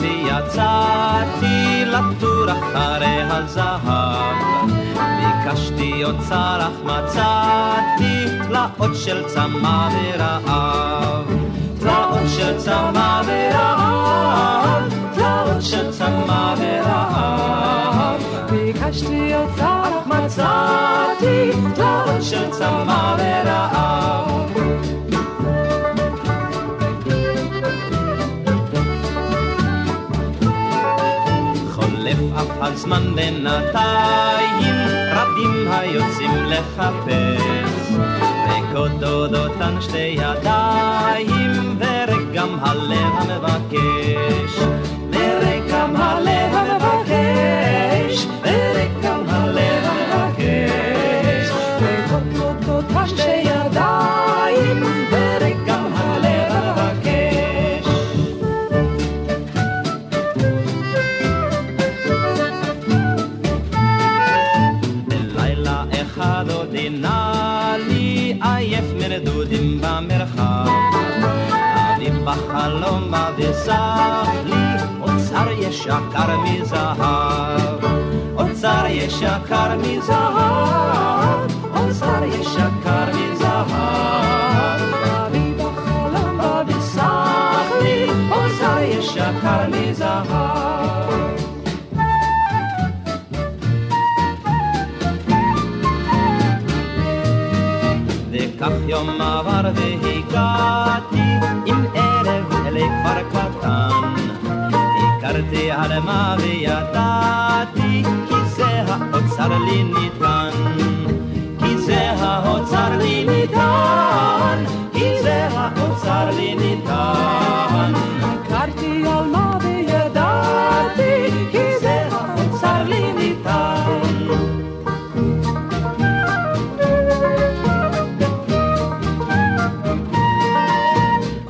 ויצאתי לתור אחרי הזהב. ביקשתי אוצר אך מצאתי תלאות של צמא ורעב. תלאות של צמא ורעב, תלאות של צמא ורעב. ביקשתי אוצר אך מצאתי תלאות של צמא ורעב. אף הזמן בינתיים, רבים היוצאים לחפש. וקודדות אותן שתי ידיים, ורגם הלב המבקש. בחלום בא וסח לי אוצר יש יקר מזהב. אוצר יש יקר מזהב. אוצר יש יקר מזהב. אבי בחלום בא וסח לי אוצר יש יקר מזהב. וכך יום עבר והגעתי עם ערב אדמה וידעתי כי זה האוצר לי ניתן. כי זה האוצר לי ניתן. כי זה האוצר לי ניתן. הכרתי עלמה וידעתי כי זה האוצר לי ניתן.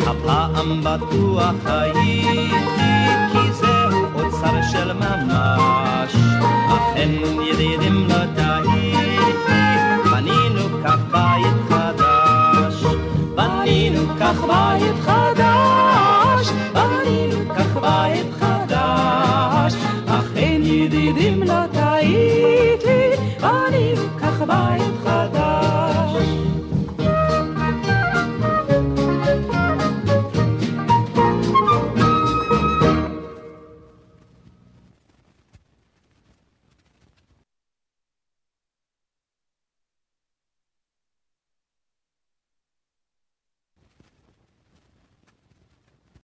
הפעם בטוח הייתי כי זהו בשר של ממש, אכן ידידים לא טעיתי, בנינו כך בית חדש, בנינו כך בית חדש, בנינו כך בית חדש, אכן ידידים לא תהיתי בנינו כך בית